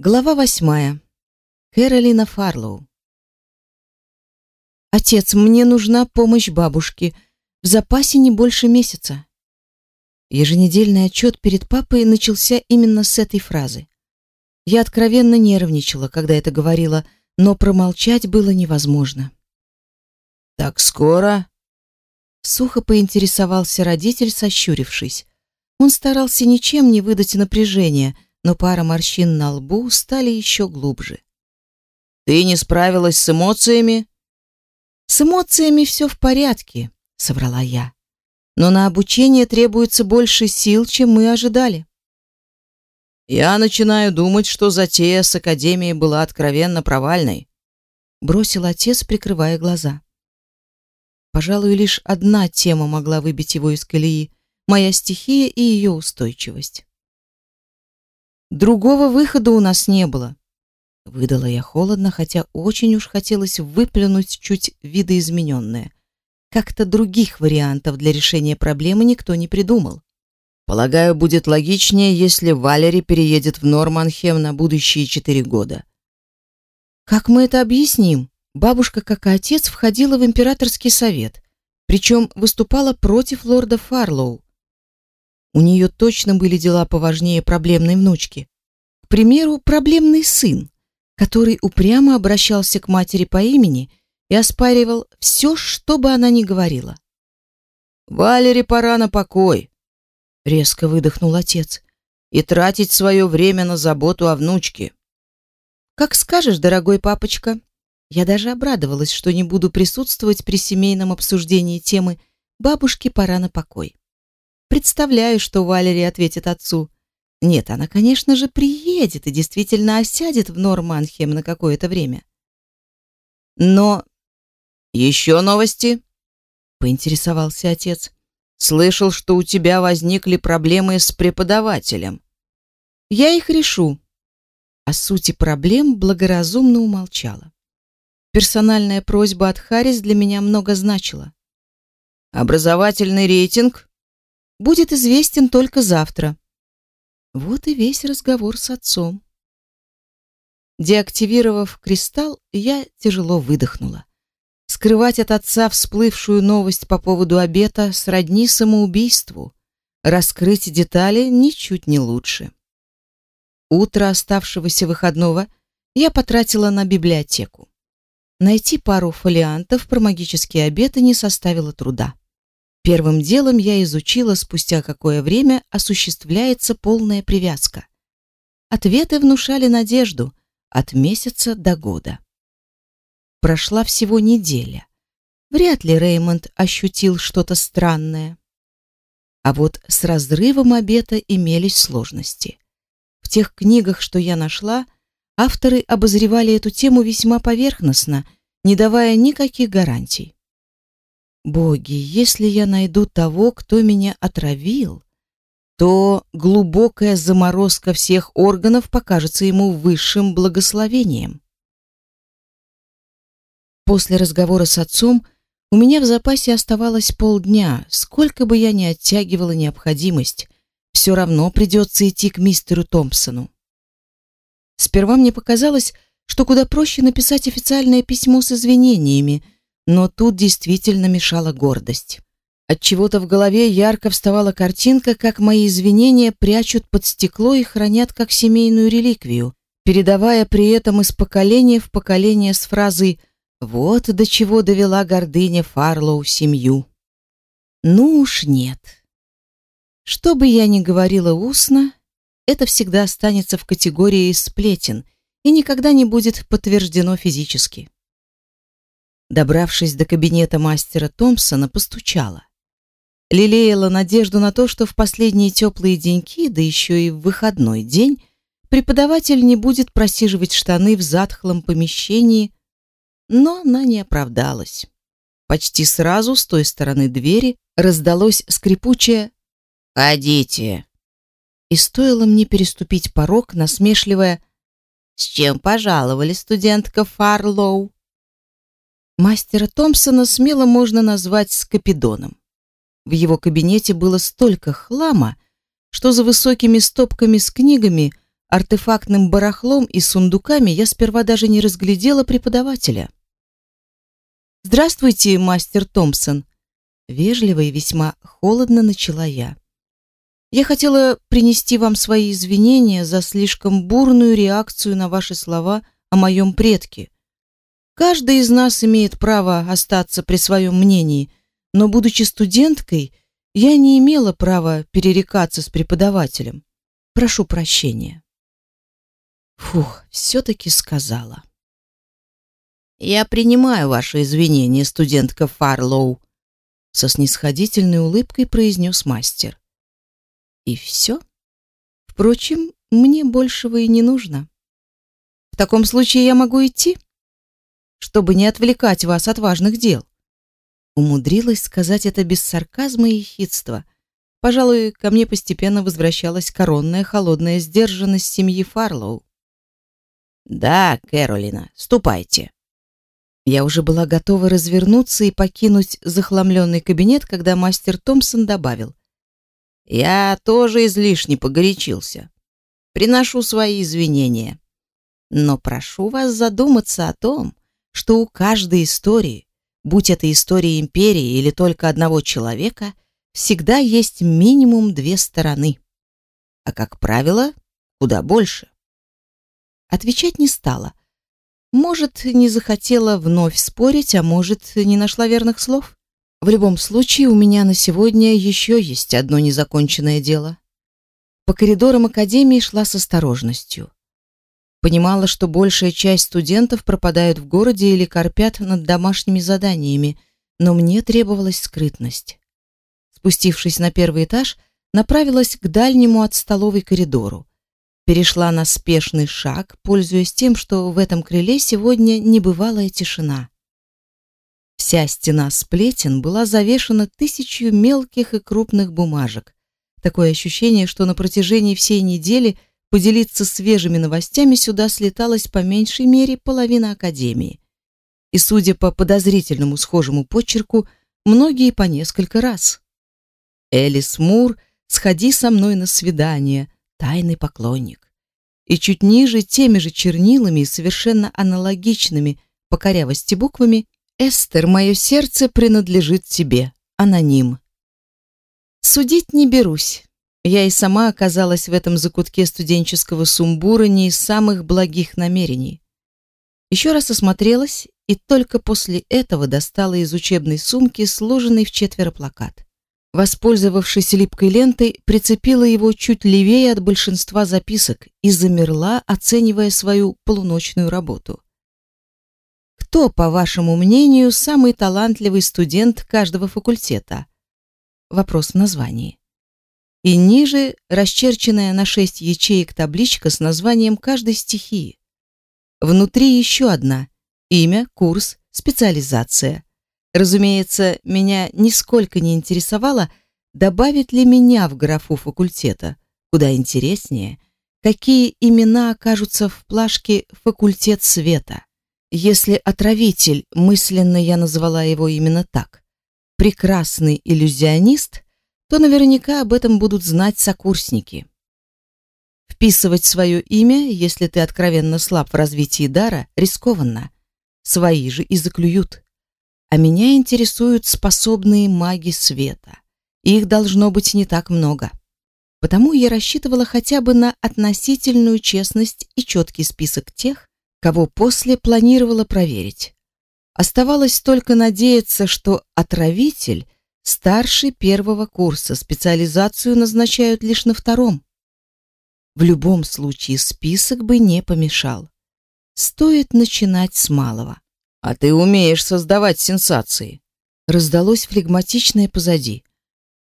Глава восьмая. Кэролина Фарлоу. Отец, мне нужна помощь бабушки. В запасе не больше месяца. Еженедельный отчет перед папой начался именно с этой фразы. Я откровенно нервничала, когда это говорила, но промолчать было невозможно. Так скоро? Сухо поинтересовался родитель, сощурившись. Он старался ничем не выдать напряжения но пара морщин на лбу стали еще глубже. Ты не справилась с эмоциями? С эмоциями все в порядке, соврала я. Но на обучение требуется больше сил, чем мы ожидали. Я начинаю думать, что затея с академией была откровенно провальной, бросил отец, прикрывая глаза. Пожалуй, лишь одна тема могла выбить его из колеи: моя стихия и ее устойчивость. Другого выхода у нас не было. Выдала я холодно, хотя очень уж хотелось выплюнуть чуть видоизмененное. Как-то других вариантов для решения проблемы никто не придумал. Полагаю, будет логичнее, если Валери переедет в Норманхем на будущие четыре года. Как мы это объясним? Бабушка, как и отец, входила в императорский совет, причем выступала против лорда Фарлоу, у нее точно были дела поважнее проблемной внучки. К примеру, проблемный сын, который упрямо обращался к матери по имени и оспаривал все, что бы она ни говорила. «Валере пора на покой», — резко выдохнул отец, «и тратить свое время на заботу о внучке». «Как скажешь, дорогой папочка». Я даже обрадовалась, что не буду присутствовать при семейном обсуждении темы «Бабушке пора на покой». Представляю, что Валерия ответит отцу. Нет, она, конечно же, приедет и действительно осядет в Норманхем на какое-то время. Но еще новости? поинтересовался отец. Слышал, что у тебя возникли проблемы с преподавателем. Я их решу. О сути проблем благоразумно умолчала. Персональная просьба от Харрис для меня много значила. Образовательный рейтинг будет известен только завтра. Вот и весь разговор с отцом. Деактивировав кристалл, я тяжело выдохнула. Скрывать от отца всплывшую новость по поводу обета сродни самоубийству. Раскрыть детали ничуть не лучше. Утро оставшегося выходного я потратила на библиотеку. Найти пару фолиантов про магические обеты не составило труда. Первым делом я изучила, спустя какое время осуществляется полная привязка. Ответы внушали надежду от месяца до года. Прошла всего неделя. Вряд ли Реймонд ощутил что-то странное. А вот с разрывом обета имелись сложности. В тех книгах, что я нашла, авторы обозревали эту тему весьма поверхностно, не давая никаких гарантий. Боги, если я найду того, кто меня отравил, то глубокая заморозка всех органов покажется ему высшим благословением. После разговора с отцом у меня в запасе оставалось полдня. Сколько бы я ни оттягивала необходимость, все равно придется идти к мистеру Томпсону. Сперва мне показалось, что куда проще написать официальное письмо с извинениями – но тут действительно мешала гордость. От чего-то в голове ярко вставала картинка, как мои извинения прячут под стекло и хранят как семейную реликвию, передавая при этом из поколения в поколение с фразой «Вот до чего довела гордыня Фарлоу семью». Ну уж нет. Что бы я ни говорила устно, это всегда останется в категории сплетен и никогда не будет подтверждено физически. Добравшись до кабинета мастера Томпсона, постучала. Лелеяла надежду на то, что в последние теплые деньки, да еще и в выходной день, преподаватель не будет просиживать штаны в затхлом помещении, но она не оправдалась. Почти сразу с той стороны двери раздалось скрипучее «Ходите!» И стоило мне переступить порог, насмешливая «С чем пожаловали, студентка Фарлоу?» Мастера Томпсона смело можно назвать скопидоном. В его кабинете было столько хлама, что за высокими стопками с книгами артефактным барахлом и сундуками, я сперва даже не разглядела преподавателя. «Здравствуйте, мастер Томпсон!» Вежливо и весьма холодно начала я. «Я хотела принести вам свои извинения за слишком бурную реакцию на ваши слова о моем предке. Каждый из нас имеет право остаться при своем мнении, но, будучи студенткой, я не имела права перерекаться с преподавателем. Прошу прощения». Фух, все-таки сказала. Я принимаю ваши извинения, студентка Фарлоу, со снисходительной улыбкой произнес мастер. И все? Впрочем, мне большего и не нужно. В таком случае я могу идти, чтобы не отвлекать вас от важных дел. Умудрилась сказать это без сарказма и хитства. Пожалуй, ко мне постепенно возвращалась коронная холодная сдержанность семьи Фарлоу. Да, Кэролина, ступайте. Я уже была готова развернуться и покинуть захламленный кабинет, когда мастер Томпсон добавил: "Я тоже излишне погорячился. Приношу свои извинения. Но прошу вас задуматься о том, что у каждой истории, будь это история империи или только одного человека, всегда есть минимум две стороны. А как правило, куда больше". Отвечать не стала может, не захотела вновь спорить, а может, не нашла верных слов. В любом случае, у меня на сегодня еще есть одно незаконченное дело. По коридорам академии шла с осторожностью. Понимала, что большая часть студентов пропадают в городе или корпят над домашними заданиями, но мне требовалась скрытность. Спустившись на первый этаж, направилась к дальнему от столовой коридору перешла на спешный шаг, пользуясь тем, что в этом крыле сегодня небывалая тишина. Вся стена сплетен была завешена тысячью мелких и крупных бумажек. Такое ощущение, что на протяжении всей недели поделиться свежими новостями сюда слеталась по меньшей мере половина академии. И, судя по подозрительному схожему почерку, многие по несколько раз. Элис Мур, сходи со мной на свидание, тайный поклонник. И чуть ниже теми же чернилами, совершенно аналогичными по корявости буквами, «Эстер, мое сердце принадлежит тебе. Аноним». Судить не берусь. Я и сама оказалась в этом закутке студенческого сумбура не из самых благих намерений. Еще раз осмотрелась и только после этого достала из учебной сумки сложенный в четверо плакат. Воспользовавшись липкой лентой, прицепила его чуть левее от большинства записок и замерла, оценивая свою полуночную работу. Кто, по вашему мнению, самый талантливый студент каждого факультета? Вопрос в названии. И ниже расчерченная на шесть ячеек табличка с названием каждой стихии. Внутри еще одна: имя, курс, специализация. Разумеется, меня нисколько не интересовало, добавит ли меня в графу факультета. Куда интереснее, какие имена окажутся в плашке «Факультет света». Если отравитель, мысленно я назвала его именно так, прекрасный иллюзионист, то наверняка об этом будут знать сокурсники. Вписывать свое имя, если ты откровенно слаб в развитии дара, рискованно. Свои же и заклюют. А меня интересуют способные маги света. Их должно быть не так много. Потому я рассчитывала хотя бы на относительную честность и четкий список тех, кого после планировала проверить. Оставалось только надеяться, что отравитель старший первого курса, специализацию назначают лишь на втором. В любом случае список бы не помешал. Стоит начинать с малого. А ты умеешь создавать сенсации. Раздалось флегматичное позади.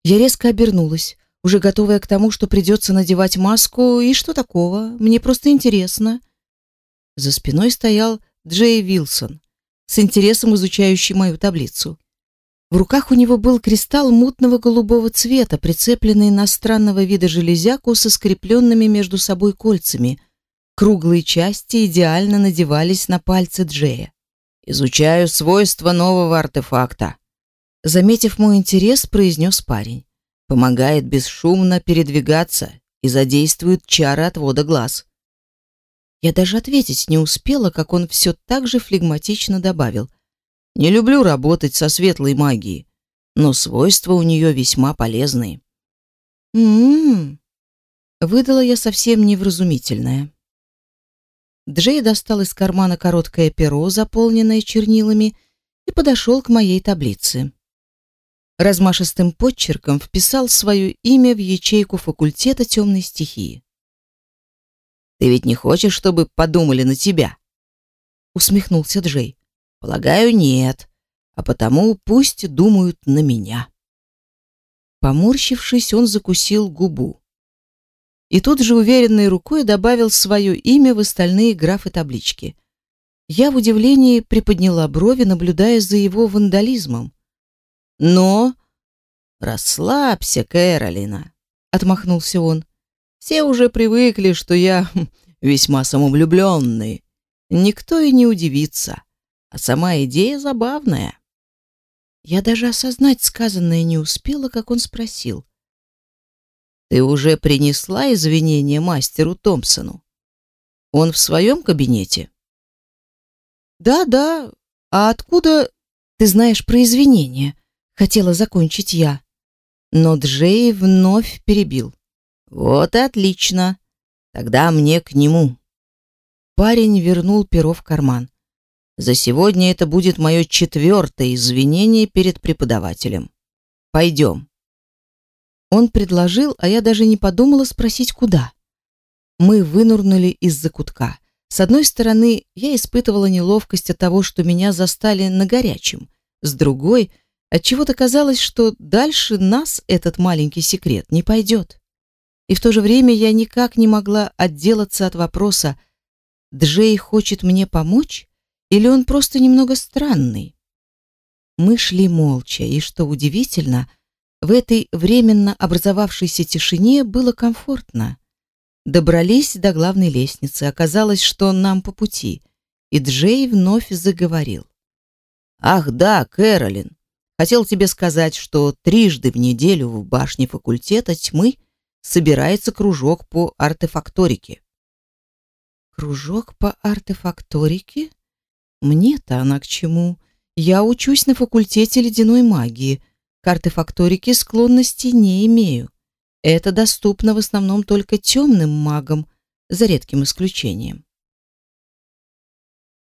Я резко обернулась, уже готовая к тому, что придется надевать маску, и что такого? Мне просто интересно. За спиной стоял Джей Вилсон, с интересом изучающий мою таблицу. В руках у него был кристалл мутного голубого цвета, прицепленный на странного вида железяку со скрепленными между собой кольцами. Круглые части идеально надевались на пальцы Джея. Изучаю свойства нового артефакта. Заметив мой интерес, произнес парень. Помогает бесшумно передвигаться и задействует чары отвода глаз. Я даже ответить не успела, как он все так же флегматично добавил. «Не люблю работать со светлой магией, но свойства у нее весьма полезные». «М-м-м», выдала я совсем невразумительное. Джей достал из кармана короткое перо, заполненное чернилами, и подошел к моей таблице. Размашистым подчерком вписал свое имя в ячейку факультета темной стихии. Ты ведь не хочешь, чтобы подумали на тебя? Усмехнулся Джей. Полагаю, нет. А потому пусть думают на меня. Поморщившись, он закусил губу. И тут же уверенной рукой добавил свое имя в остальные графы таблички. Я в удивлении приподняла брови, наблюдая за его вандализмом. Но расслабься, Кэролина, отмахнулся он. Все уже привыкли, что я хм, весьма самовлюбленный. Никто и не удивится. А сама идея забавная. Я даже осознать сказанное не успела, как он спросил. «Ты уже принесла извинения мастеру Томпсону? Он в своем кабинете?» «Да, да. А откуда ты знаешь про извинения?» Хотела закончить я. Но Джей вновь перебил. Вот и отлично. Тогда мне к нему. Парень вернул перо в карман. За сегодня это будет мое четвертое извинение перед преподавателем. Пойдем. Он предложил, а я даже не подумала спросить, куда. Мы вынурнули из закутка. С одной стороны, я испытывала неловкость от того, что меня застали на горячем. С другой, от чего то казалось, что дальше нас этот маленький секрет не пойдет. И в то же время я никак не могла отделаться от вопроса, Джей хочет мне помочь или он просто немного странный? Мы шли молча, и что удивительно, в этой временно образовавшейся тишине было комфортно. Добрались до главной лестницы, оказалось, что нам по пути, и Джей вновь заговорил. Ах, да, Кэролин. Хотел тебе сказать, что трижды в неделю в башне факультета тьмы собирается кружок по артефакторике. Кружок по артефакторике? Мне-то она к чему? Я учусь на факультете ледяной магии. К артефакторике склонности не имею. Это доступно в основном только темным магам, за редким исключением.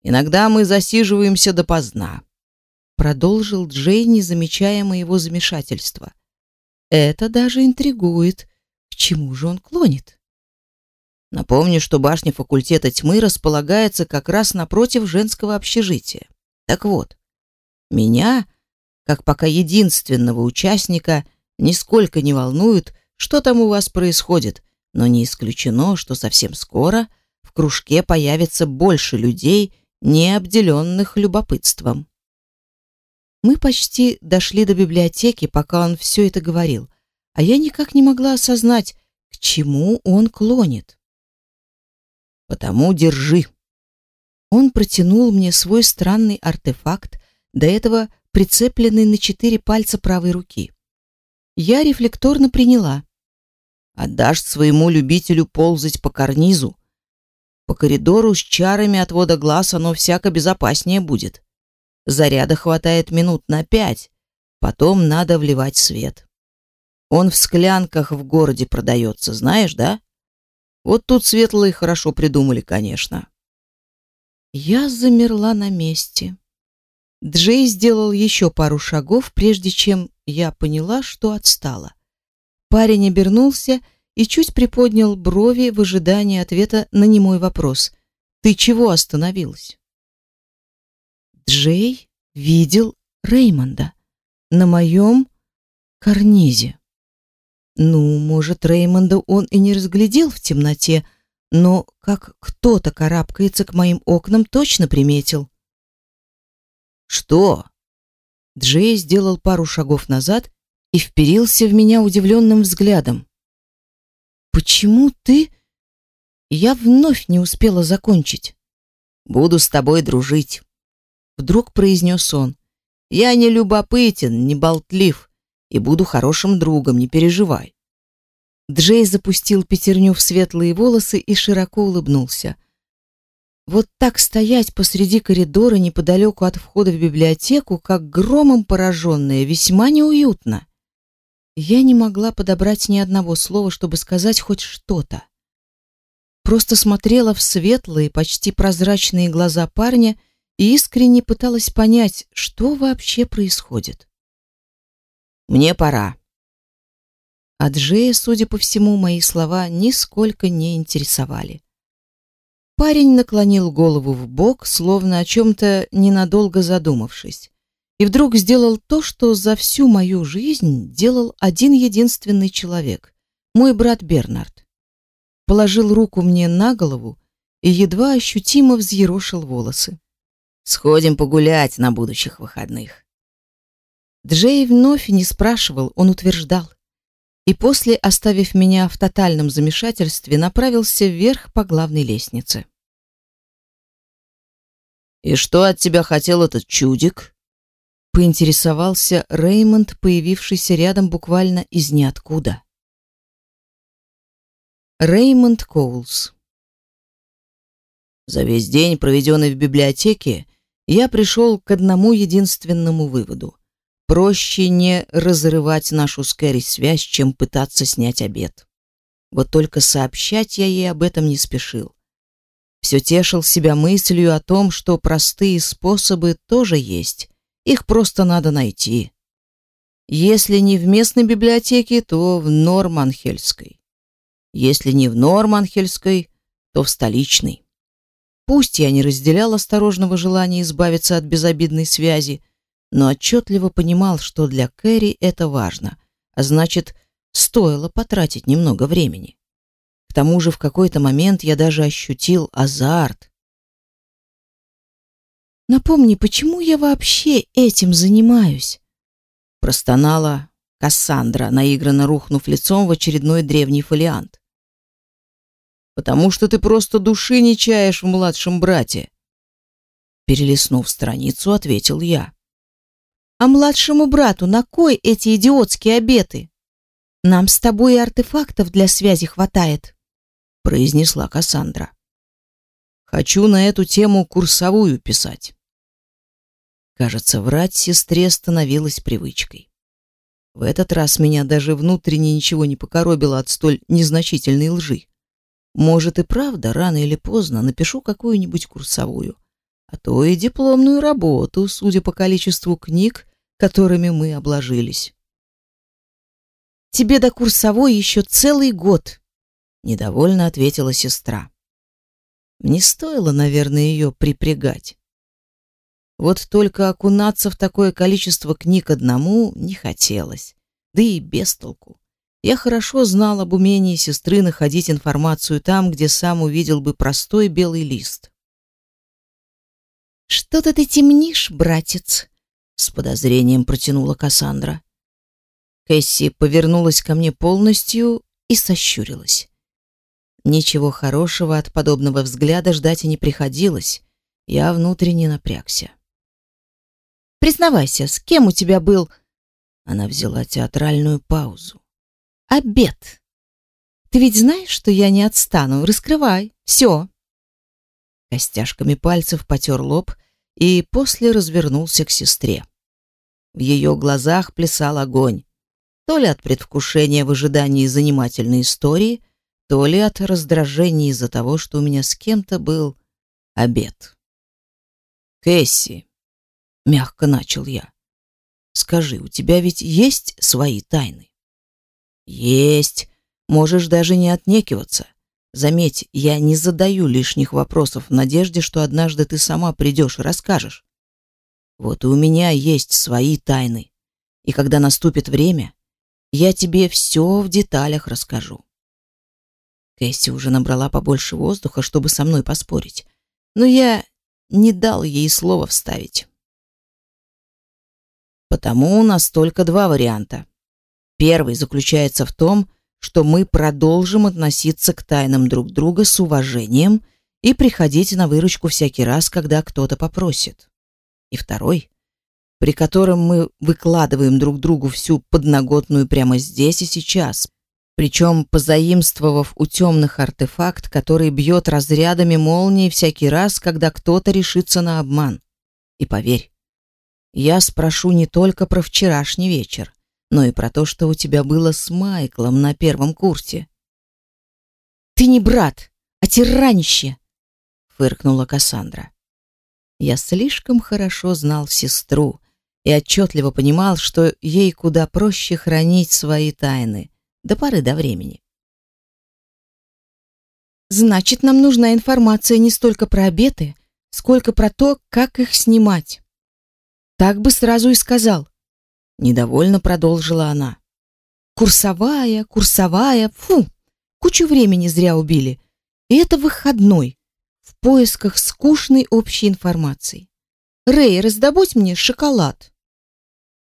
Иногда мы засиживаемся допоздна, продолжил Джей, не замечая моего замешательства. Это даже интригует. К чему же он клонит? Напомню, что башня факультета тьмы располагается как раз напротив женского общежития. Так вот, меня, как пока единственного участника, нисколько не волнует, что там у вас происходит, но не исключено, что совсем скоро в кружке появится больше людей, не обделенных любопытством. Мы почти дошли до библиотеки, пока он все это говорил а я никак не могла осознать, к чему он клонит. «Потому держи». Он протянул мне свой странный артефакт, до этого прицепленный на четыре пальца правой руки. Я рефлекторно приняла. «Отдашь своему любителю ползать по карнизу. По коридору с чарами отвода глаз оно всяко безопаснее будет. Заряда хватает минут на пять, потом надо вливать свет». Он в склянках в городе продается, знаешь, да? Вот тут светлые хорошо придумали, конечно. Я замерла на месте. Джей сделал еще пару шагов, прежде чем я поняла, что отстала. Парень обернулся и чуть приподнял брови в ожидании ответа на немой вопрос. «Ты чего остановилась?» Джей видел Реймонда на моем карнизе. Ну, может, Реймонда он и не разглядел в темноте, но как кто-то карабкается к моим окнам, точно приметил. Что? Джей сделал пару шагов назад и вперился в меня удивленным взглядом. Почему ты Я вновь не успела закончить. Буду с тобой дружить, вдруг произнес он. Я не любопытен, не болтлив и буду хорошим другом, не переживай. Джей запустил пятерню в светлые волосы и широко улыбнулся. Вот так стоять посреди коридора неподалеку от входа в библиотеку, как громом пораженная, весьма неуютно. Я не могла подобрать ни одного слова, чтобы сказать хоть что-то. Просто смотрела в светлые, почти прозрачные глаза парня и искренне пыталась понять, что вообще происходит. «Мне пора». А Джея, судя по всему, мои слова нисколько не интересовали. Парень наклонил голову в бок, словно о чем-то ненадолго задумавшись, и вдруг сделал то, что за всю мою жизнь делал один единственный человек — мой брат Бернард. Положил руку мне на голову и едва ощутимо взъерошил волосы. «Сходим погулять на будущих выходных». Джей вновь не спрашивал, он утверждал. И после, оставив меня в тотальном замешательстве, направился вверх по главной лестнице. «И что от тебя хотел этот чудик?» Поинтересовался Реймонд, появившийся рядом буквально из ниоткуда. Реймонд Коулс За весь день, проведенный в библиотеке, я пришел к одному единственному выводу. Проще не разрывать нашу с Кэрри связь, чем пытаться снять обед. Вот только сообщать я ей об этом не спешил. Все тешил себя мыслью о том, что простые способы тоже есть, их просто надо найти. Если не в местной библиотеке, то в Норманхельской. Если не в Норманхельской, то в столичной. Пусть я не разделял осторожного желания избавиться от безобидной связи, но отчетливо понимал, что для Кэрри это важно, а значит, стоило потратить немного времени. К тому же в какой-то момент я даже ощутил азарт. Напомни, почему я вообще этим занимаюсь? Простонала Кассандра, наигранно рухнув лицом в очередной древний фолиант. Потому что ты просто души не чаешь в младшем брате. Перелистнув страницу, ответил я. А младшему брату на кой эти идиотские обеты? Нам с тобой и артефактов для связи хватает произнесла Кассандра. Хочу на эту тему курсовую писать. Кажется, врать сестре становилось привычкой. В этот раз меня даже внутренне ничего не покоробило от столь незначительной лжи. Может и правда, рано или поздно напишу какую-нибудь курсовую, а то и дипломную работу, судя по количеству книг, которыми мы обложились. Тебе до курсовой еще целый год, недовольно ответила сестра. Не стоило, наверное, ее припрягать. Вот только окунаться в такое количество книг одному не хотелось, да и без толку. Я хорошо знал об умении сестры находить информацию там, где сам увидел бы простой белый лист. Что-то ты темнишь, братец, с подозрением протянула Кассандра. Кэсси повернулась ко мне полностью и сощурилась. Ничего хорошего от подобного взгляда ждать и не приходилось. Я внутренне напрягся. Признавайся, с кем у тебя был? Она взяла театральную паузу. Обед. Ты ведь знаешь, что я не отстану. Раскрывай. Все. Костяшками пальцев потер лоб и после развернулся к сестре. В ее глазах плясал огонь, то ли от предвкушения в ожидании занимательной истории, то ли от раздражения из-за того, что у меня с кем-то был обед. Кэсси, мягко начал я. Скажи, у тебя ведь есть свои тайны? Есть. Можешь даже не отнекиваться. Заметь, я не задаю лишних вопросов в надежде, что однажды ты сама придешь и расскажешь. Вот и у меня есть свои тайны. И когда наступит время, я тебе все в деталях расскажу. Кэсси уже набрала побольше воздуха, чтобы со мной поспорить, но я не дал ей слова вставить. Потому у нас только два варианта. Первый заключается в том, что мы продолжим относиться к тайнам друг друга с уважением и приходить на выручку всякий раз, когда кто-то попросит. И второй, при котором мы выкладываем друг другу всю подноготную прямо здесь и сейчас, причем позаимствовав у темных артефакт, который бьет разрядами молнии всякий раз, когда кто-то решится на обман. И поверь, я спрошу не только про вчерашний вечер, но и про то, что у тебя было с Майклом на первом курсе. Ты не брат, а тиранище, фыркнула Кассандра. Я слишком хорошо знал сестру и отчетливо понимал, что ей куда проще хранить свои тайны до поры до времени. Значит, нам нужна информация не столько про обеты, сколько про то, как их снимать. Так бы сразу и сказал. Недовольно продолжила она. Курсовая, курсовая, фу, кучу времени зря убили. И это выходной, в поисках скучной общей информации. Рэй, раздобудь мне шоколад.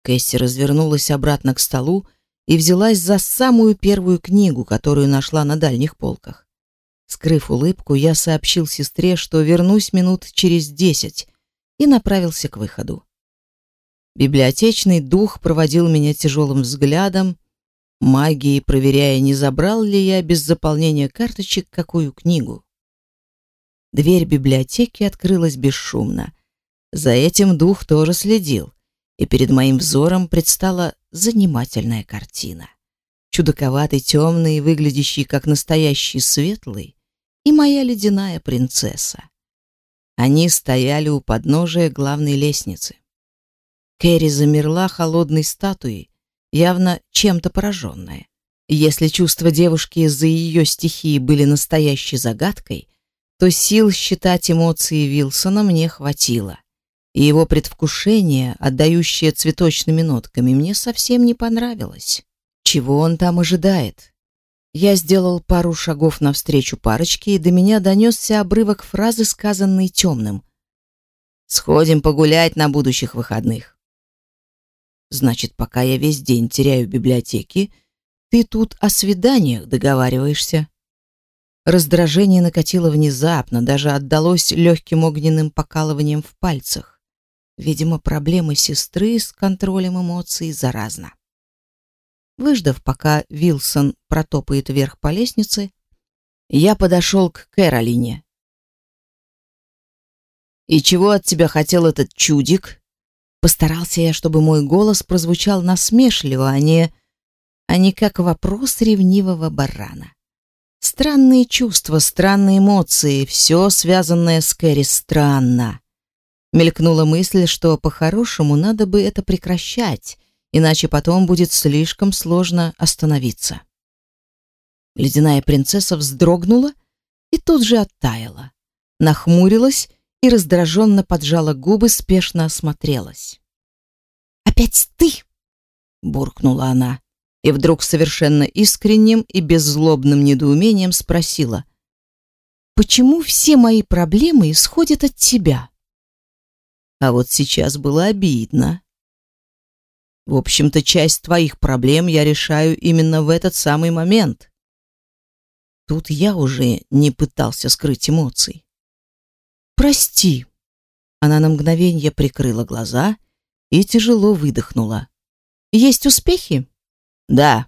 Кэсси развернулась обратно к столу и взялась за самую первую книгу, которую нашла на дальних полках. Скрыв улыбку, я сообщил сестре, что вернусь минут через десять, и направился к выходу. Библиотечный дух проводил меня тяжелым взглядом, магией проверяя, не забрал ли я без заполнения карточек какую книгу. Дверь библиотеки открылась бесшумно. За этим дух тоже следил, и перед моим взором предстала занимательная картина. Чудаковатый, темный, выглядящий как настоящий светлый, и моя ледяная принцесса. Они стояли у подножия главной лестницы. Кэрри замерла холодной статуей, явно чем-то пораженная. Если чувства девушки из-за ее стихии были настоящей загадкой, то сил считать эмоции Вилсона мне хватило. И его предвкушение, отдающее цветочными нотками, мне совсем не понравилось. Чего он там ожидает? Я сделал пару шагов навстречу парочке, и до меня донесся обрывок фразы, сказанной темным. «Сходим погулять на будущих выходных». «Значит, пока я весь день теряю в библиотеке, ты тут о свиданиях договариваешься». Раздражение накатило внезапно, даже отдалось легким огненным покалыванием в пальцах. Видимо, проблемы сестры с контролем эмоций заразна. Выждав, пока Вилсон протопает вверх по лестнице, я подошел к Кэролине. «И чего от тебя хотел этот чудик?» Постарался я, чтобы мой голос прозвучал насмешливо, а не... а не как вопрос ревнивого барана. Странные чувства, странные эмоции, все связанное с Кэрри странно. Мелькнула мысль, что по-хорошему надо бы это прекращать, иначе потом будет слишком сложно остановиться. Ледяная принцесса вздрогнула и тут же оттаяла, нахмурилась и раздраженно поджала губы, спешно осмотрелась. «Опять ты!» — буркнула она, и вдруг совершенно искренним и беззлобным недоумением спросила. «Почему все мои проблемы исходят от тебя?» А вот сейчас было обидно. В общем-то, часть твоих проблем я решаю именно в этот самый момент. Тут я уже не пытался скрыть эмоций. Прости. Она на мгновение прикрыла глаза и тяжело выдохнула. Есть успехи? Да.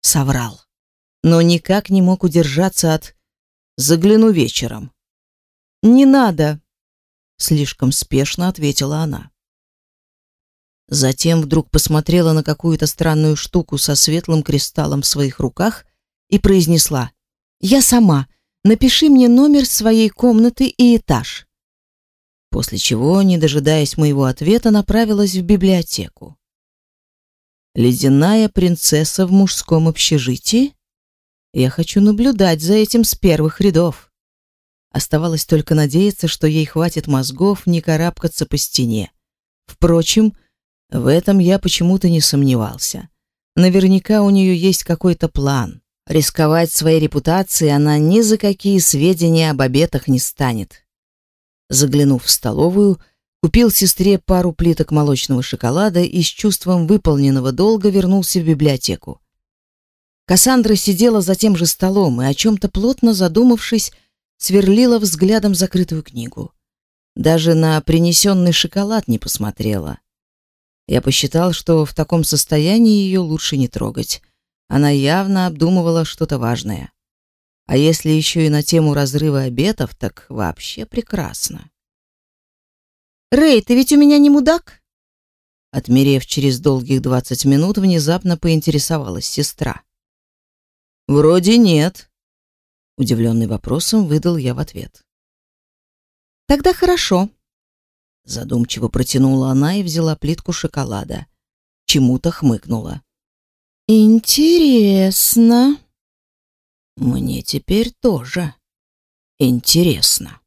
Соврал. Но никак не мог удержаться от загляну вечером. Не надо, слишком спешно ответила она. Затем вдруг посмотрела на какую-то странную штуку со светлым кристаллом в своих руках и произнесла: "Я сама. Напиши мне номер своей комнаты и этаж". После чего, не дожидаясь моего ответа, направилась в библиотеку. Ледяная принцесса в мужском общежитии? Я хочу наблюдать за этим с первых рядов. Оставалось только надеяться, что ей хватит мозгов не карабкаться по стене. Впрочем, в этом я почему-то не сомневался. Наверняка у нее есть какой-то план. Рисковать своей репутацией она ни за какие сведения об обетах не станет. Заглянув в столовую, купил сестре пару плиток молочного шоколада и с чувством выполненного долга вернулся в библиотеку. Кассандра сидела за тем же столом и о чем-то плотно задумавшись, сверлила взглядом закрытую книгу. Даже на принесенный шоколад не посмотрела. Я посчитал, что в таком состоянии ее лучше не трогать. Она явно обдумывала что-то важное. А если еще и на тему разрыва обетов, так вообще прекрасно. «Рэй, ты ведь у меня не мудак?» Отмерев через долгих двадцать минут, внезапно поинтересовалась сестра. «Вроде нет», — удивленный вопросом выдал я в ответ. «Тогда хорошо», — задумчиво протянула она и взяла плитку шоколада. Чему-то хмыкнула. «Интересно». «Мне теперь тоже интересно».